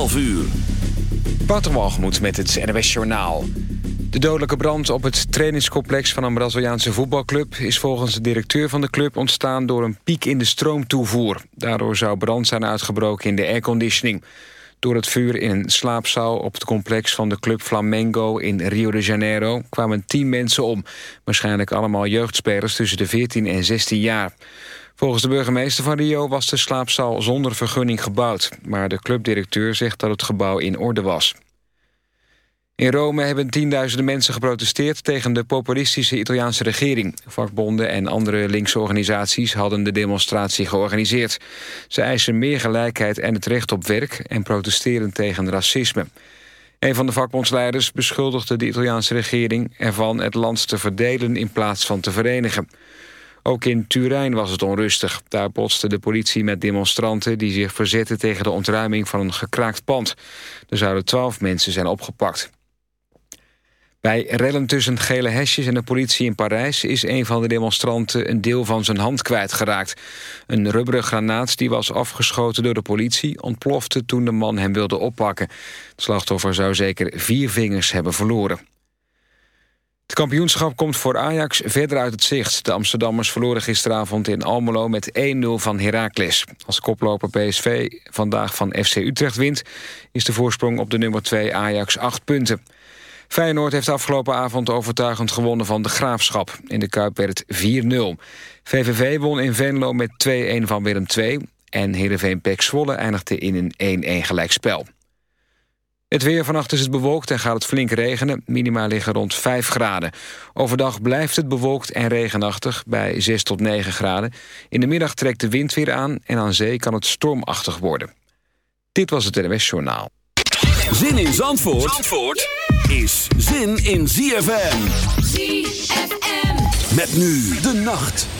12 uur. Waterwalgemoed met het NWS Journaal. De dodelijke brand op het trainingscomplex van een Braziliaanse voetbalclub... is volgens de directeur van de club ontstaan door een piek in de stroomtoevoer. Daardoor zou brand zijn uitgebroken in de airconditioning. Door het vuur in een slaapzaal op het complex van de club Flamengo in Rio de Janeiro... kwamen tien mensen om. Waarschijnlijk allemaal jeugdspelers tussen de 14 en 16 jaar. Volgens de burgemeester van Rio was de slaapzaal zonder vergunning gebouwd. Maar de clubdirecteur zegt dat het gebouw in orde was. In Rome hebben tienduizenden mensen geprotesteerd... tegen de populistische Italiaanse regering. Vakbonden en andere linkse organisaties hadden de demonstratie georganiseerd. Ze eisen meer gelijkheid en het recht op werk... en protesteren tegen racisme. Een van de vakbondsleiders beschuldigde de Italiaanse regering... ervan het land te verdelen in plaats van te verenigen. Ook in Turijn was het onrustig. Daar botste de politie met demonstranten... die zich verzetten tegen de ontruiming van een gekraakt pand. Er zouden twaalf mensen zijn opgepakt. Bij rellen tussen gele hesjes en de politie in Parijs... is een van de demonstranten een deel van zijn hand kwijtgeraakt. Een rubberen granaat die was afgeschoten door de politie... ontplofte toen de man hem wilde oppakken. Het slachtoffer zou zeker vier vingers hebben verloren. Het kampioenschap komt voor Ajax verder uit het zicht. De Amsterdammers verloren gisteravond in Almelo met 1-0 van Heracles. Als koploper PSV vandaag van FC Utrecht wint... is de voorsprong op de nummer 2 Ajax 8 punten. Feyenoord heeft afgelopen avond overtuigend gewonnen van de Graafschap. In de Kuip werd het 4-0. VVV won in Venlo met 2-1 van Willem II... en Heerenveen Pek Zwolle eindigde in een 1-1 gelijkspel. Het weer vannacht is het bewolkt en gaat het flink regenen. Minima liggen rond 5 graden. Overdag blijft het bewolkt en regenachtig bij 6 tot 9 graden. In de middag trekt de wind weer aan en aan zee kan het stormachtig worden. Dit was het NWS Journaal. Zin in Zandvoort, Zandvoort is zin in ZFM. ZFM. Met nu de nacht.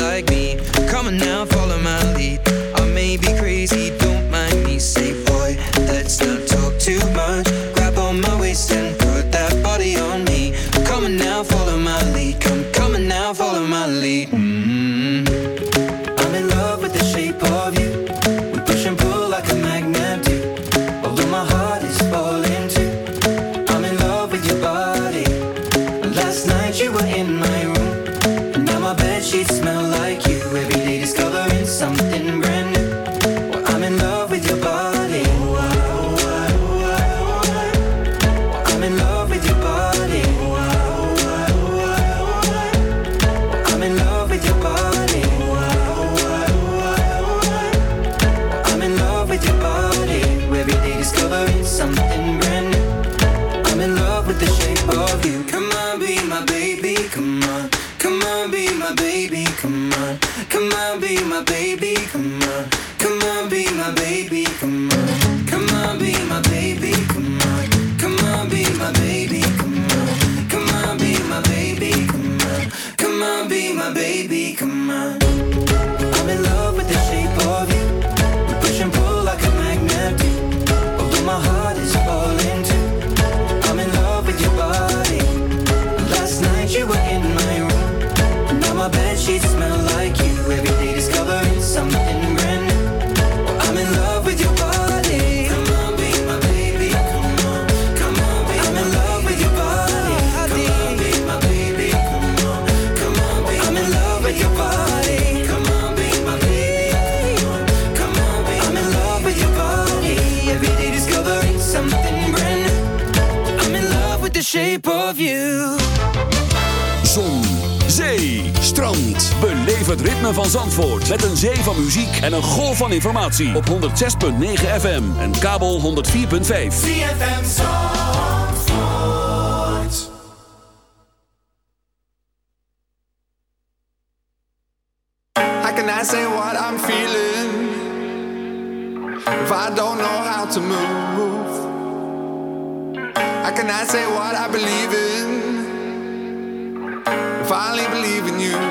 van muziek en een golf van informatie op 106.9 FM en kabel 104.5. I Zandvoort. Can I say what I'm feeling if I don't know how to move? I can I say what I believe in if I only believe in you?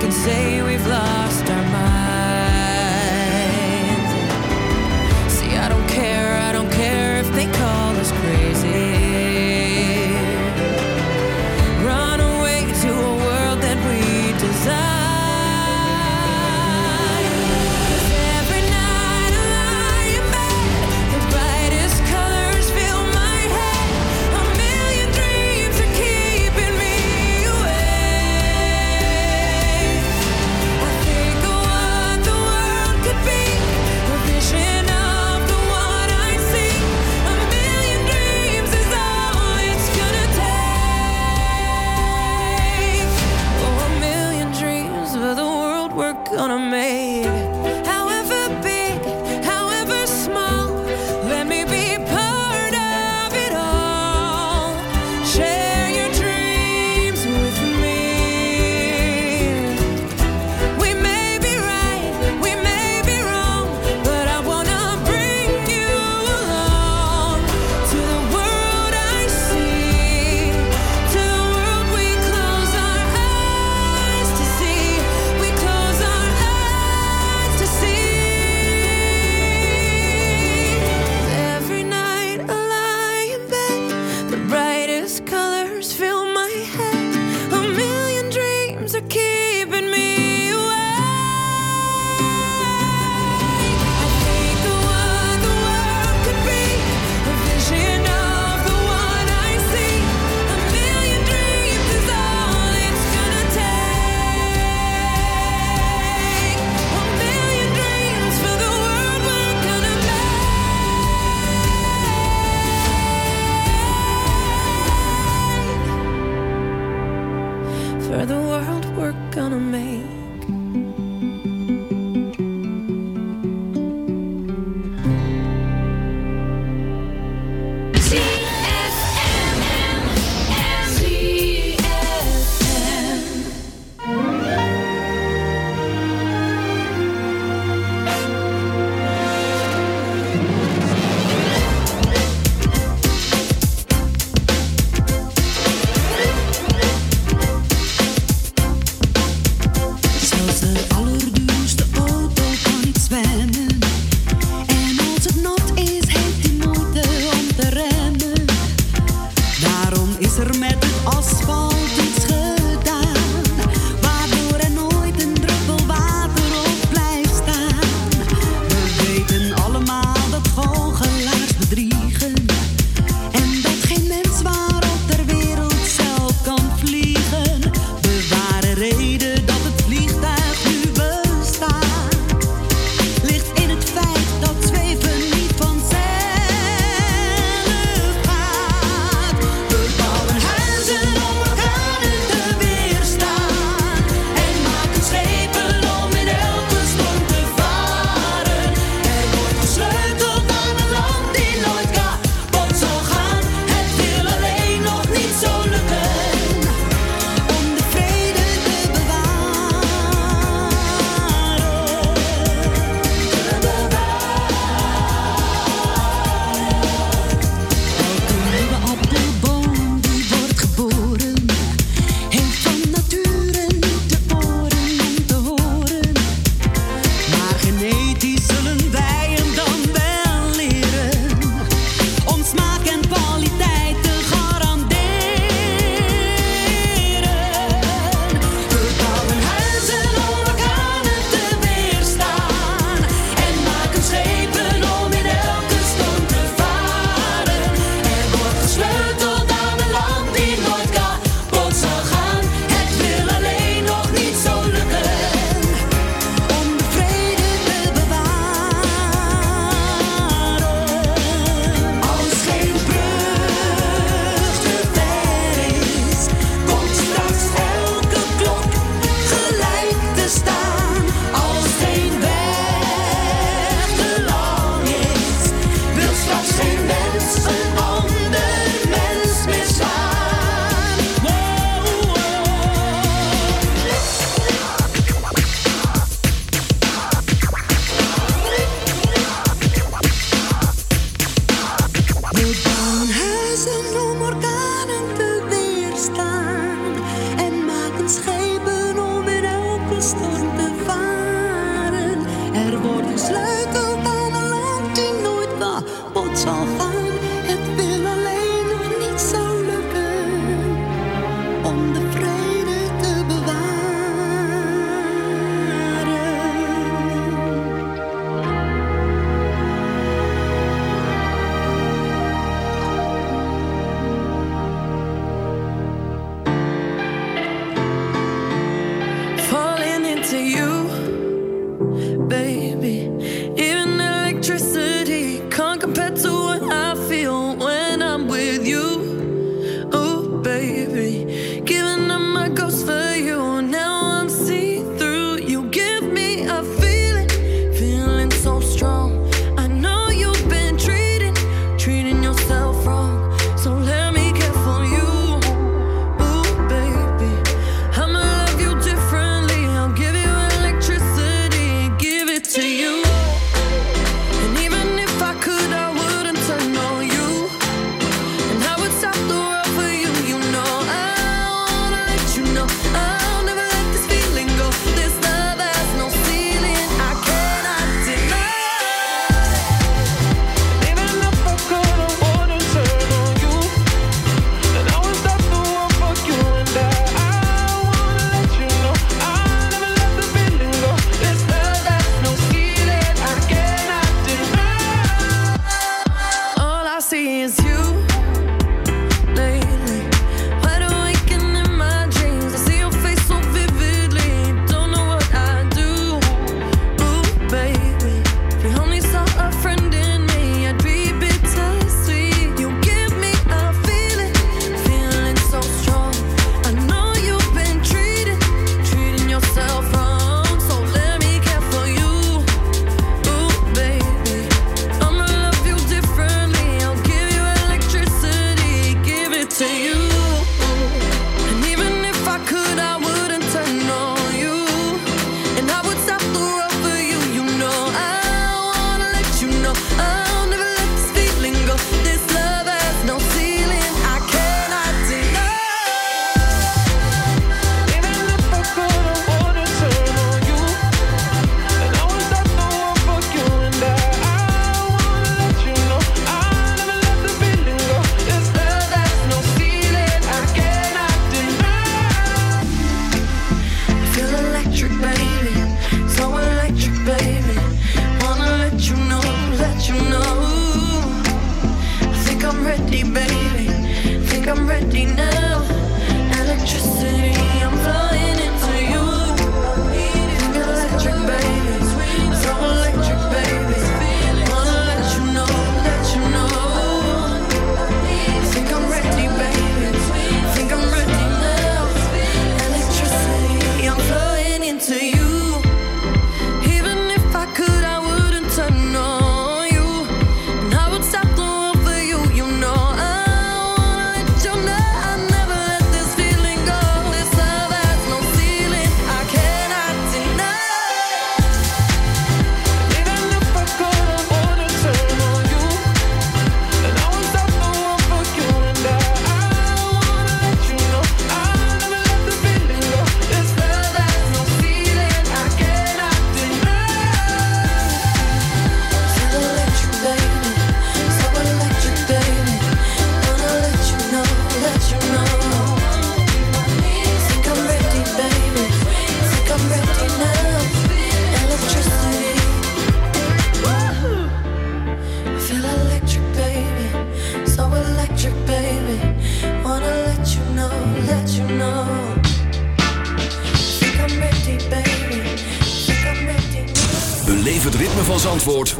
can say we've lost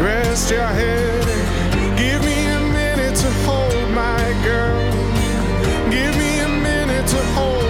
Rest your head. Give me a minute to hold my girl. Give me a minute to hold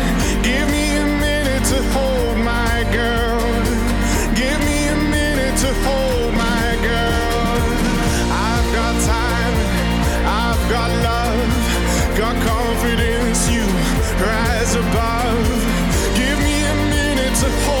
Minute to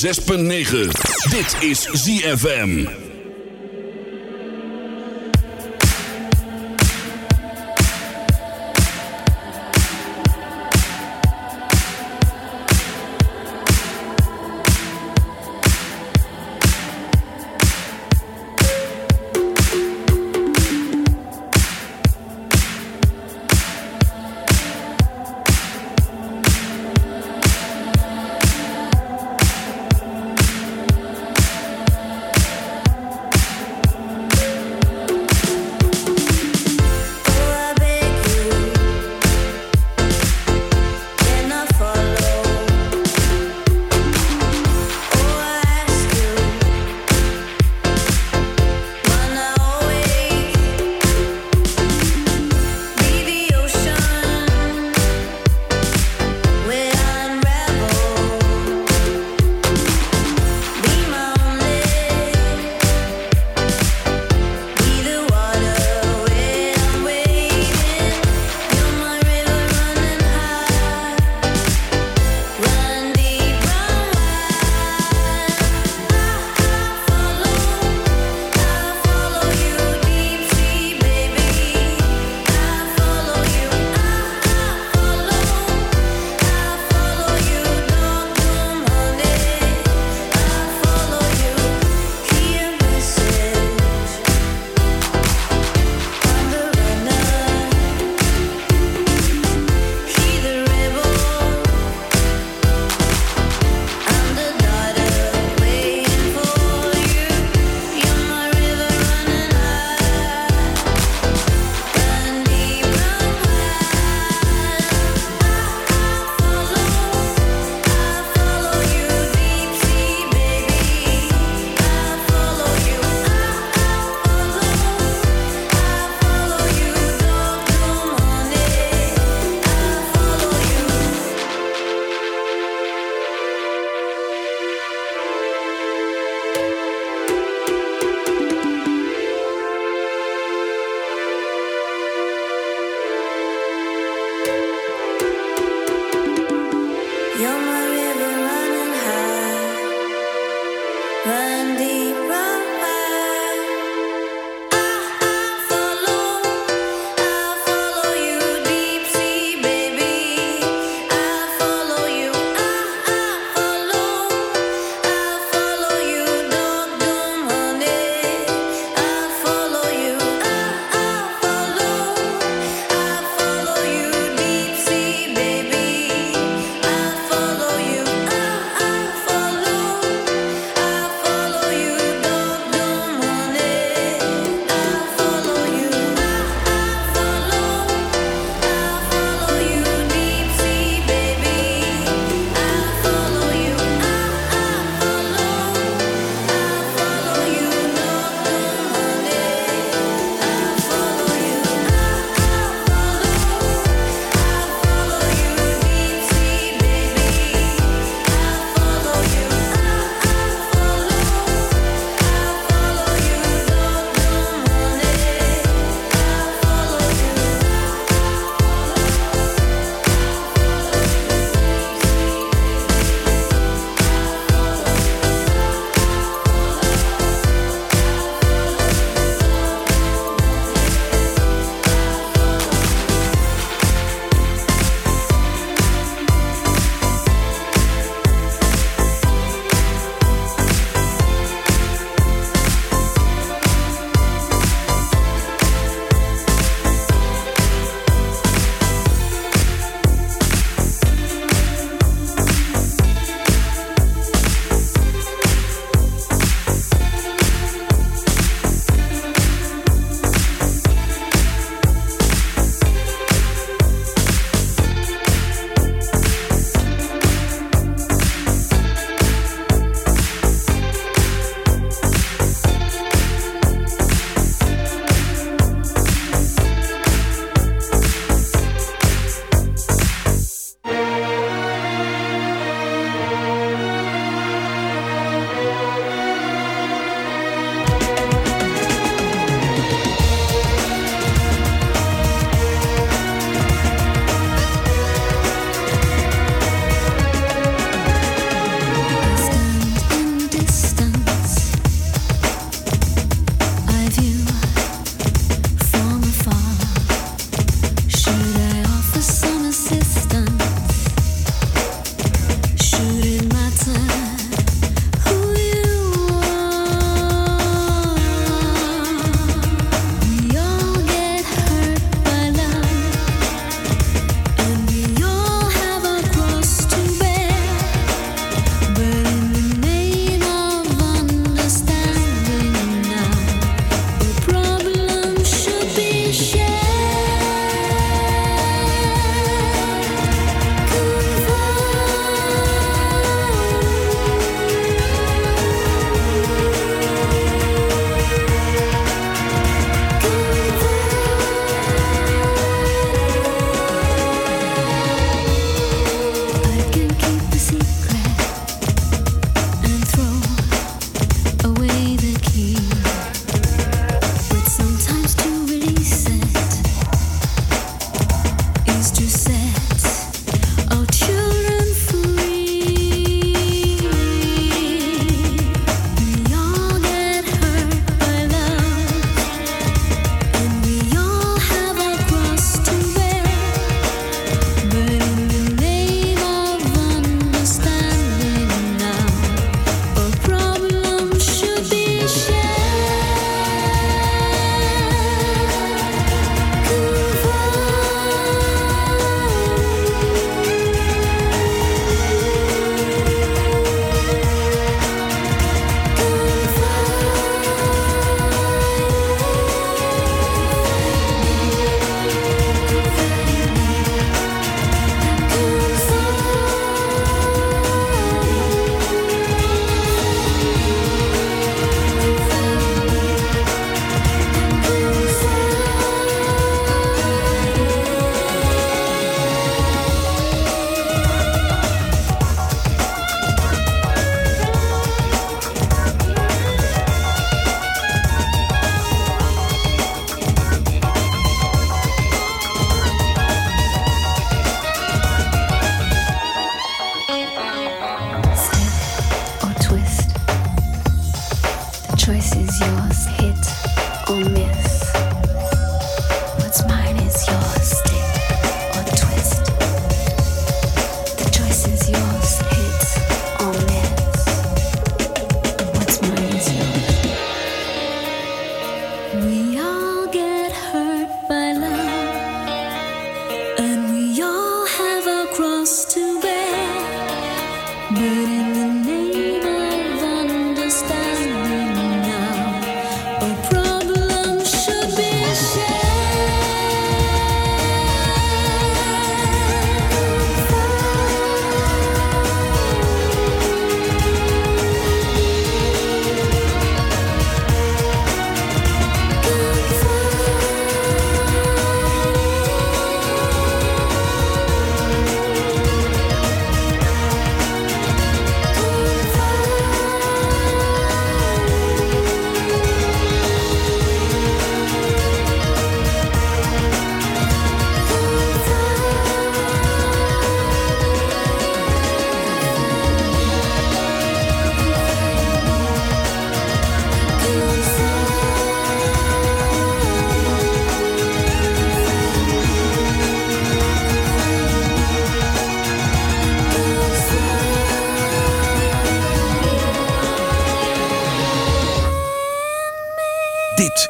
106.9. Dit is ZFM.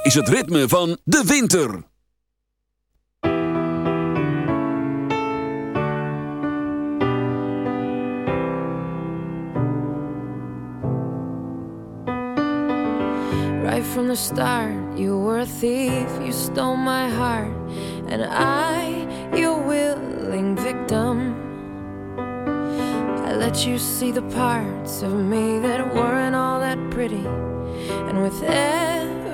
Is het ritme van de winter. Right from the start, you were a thief, you stole my heart, and I, your willing victim. I let you see the parts of me that weren't all that pretty, and with every